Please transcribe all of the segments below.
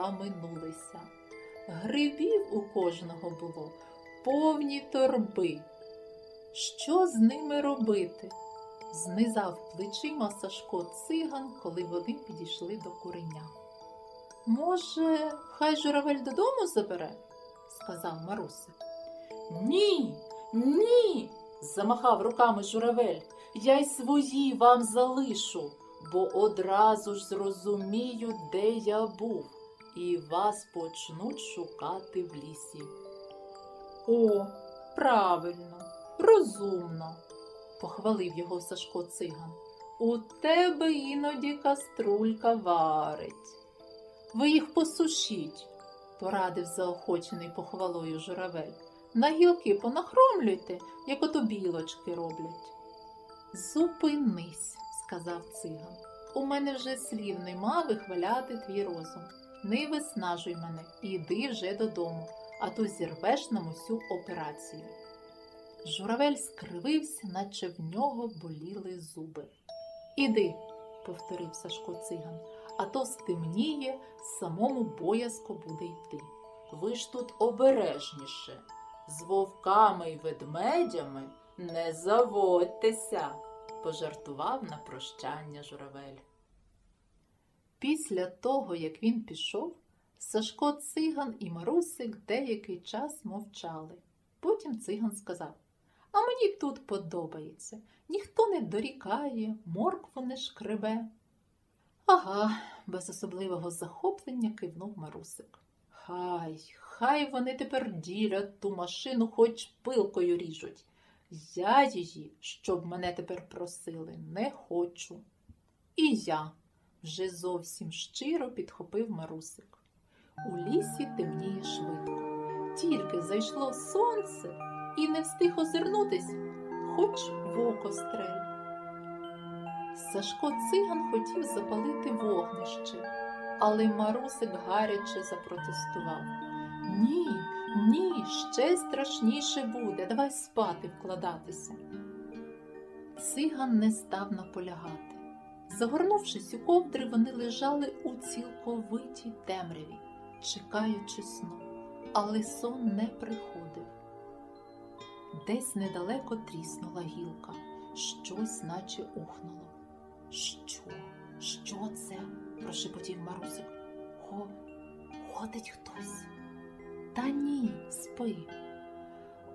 схаменулися. Грибів у кожного було повні торби. Що з ними робити? Знизав плечима Сашко циган, коли вони підійшли до куреня. Може, хай журавель додому забере? сказав Марусик. Ні, ні. замахав руками журавель. Я й свої вам залишу, бо одразу ж зрозумію, де я був, і вас почнуть шукати в лісі. О, правильно, розумно, похвалив його Сашко циган. У тебе іноді каструлька варить. Ви їх посушіть, порадив заохочений похвалою журавель. На гілки понахромлюйте, як ото білочки роблять. Зупинись, сказав циган. У мене вже слів нема вихваляти твій розум. Не виснажуй мене, іди вже додому, а то зірвеш нам усю операцію. Журавель скривився, наче в нього боліли зуби. Іди, повторив Сашко циган, а то стемніє, самому боязко буде йти. Ви ж тут обережніше, з вовками й ведмедями не заводьтеся, пожартував на прощання журавель. Після того, як він пішов, Сашко циган і Марусик деякий час мовчали. Потім циган сказав А мені тут подобається. Ніхто не дорікає, моркву не шкребе. Ага, без особливого захоплення кивнув Марусик. Хай, хай вони тепер ділять ту машину, хоч пилкою ріжуть. Я її, щоб мене тепер просили, не хочу. І я вже зовсім щиро підхопив Марусик. У лісі темніє швидко. Тільки зайшло сонце і не встиг озирнутись, хоч в око стрель. Сашко циган хотів запалити вогнище, але Марусик гаряче запротестував. Ні, ні, ще страшніше буде. Давай спати вкладатися. Циган не став наполягати. Загорнувшись у ковдри, вони лежали у цілковитій темряві, чекаючи сну, але сон не приходив. Десь недалеко тріснула гілка, щось наче ухнуло. Що? Що це? прошепотів Марусик. Хо, ходить хтось. Та ні, спи.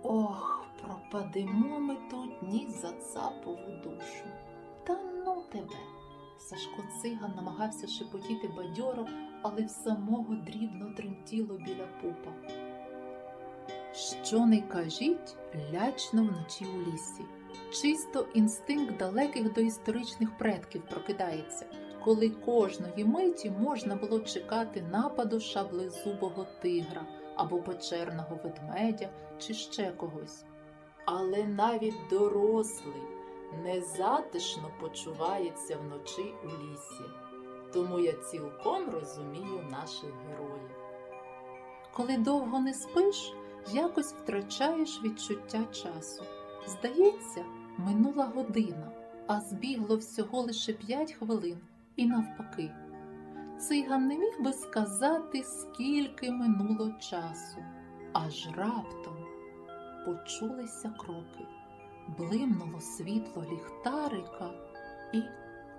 Ох, пропадемо ми тут ні за цапову душу. Та ну тебе. Сашко циган намагався шепотіти бадьоро, але в самого дрібно тремтіло біля пупа. Що не кажіть, лячно вночі у лісі. Чисто інстинкт далеких доісторичних предків прокидається, коли кожної миті можна було чекати нападу шаблезубого тигра або печерного ведмедя чи ще когось. Але навіть дорослий незатишно почувається вночі у лісі, тому я цілком розумію наших героїв. Коли довго не спиш, якось втрачаєш відчуття часу. Здається, минула година, а збігло всього лише п'ять хвилин і навпаки. Циган не міг би сказати, скільки минуло часу, аж раптом почулися кроки, блимнуло світло ліхтарика, і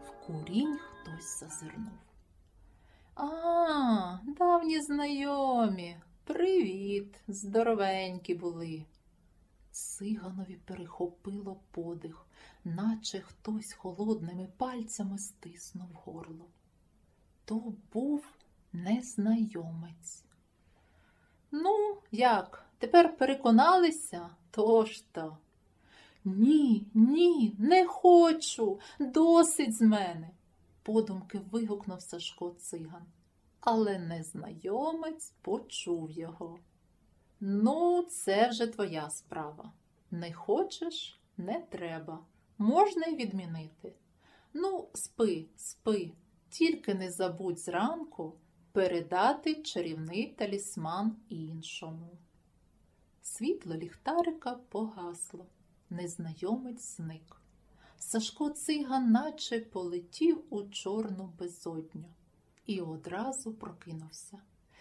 в курінь хтось зазирнув. А, давні знайомі, привіт, здоровенькі були. Циганові перехопило подих, наче хтось холодними пальцями стиснув горло. То був незнайомець. Ну, як, тепер переконалися? Тож то. Ні, ні, не хочу, досить з мене, подумки вигукнув Сашко циган. Але незнайомець почув його. Ну, це вже твоя справа. Не хочеш, не треба. Можна й відмінити. Ну, спи, спи, тільки не забудь зранку передати чарівний талісман іншому. Світло ліхтарика погасло, незнайомець зник. Сашко циган наче полетів у чорну безодню і одразу прокинувся.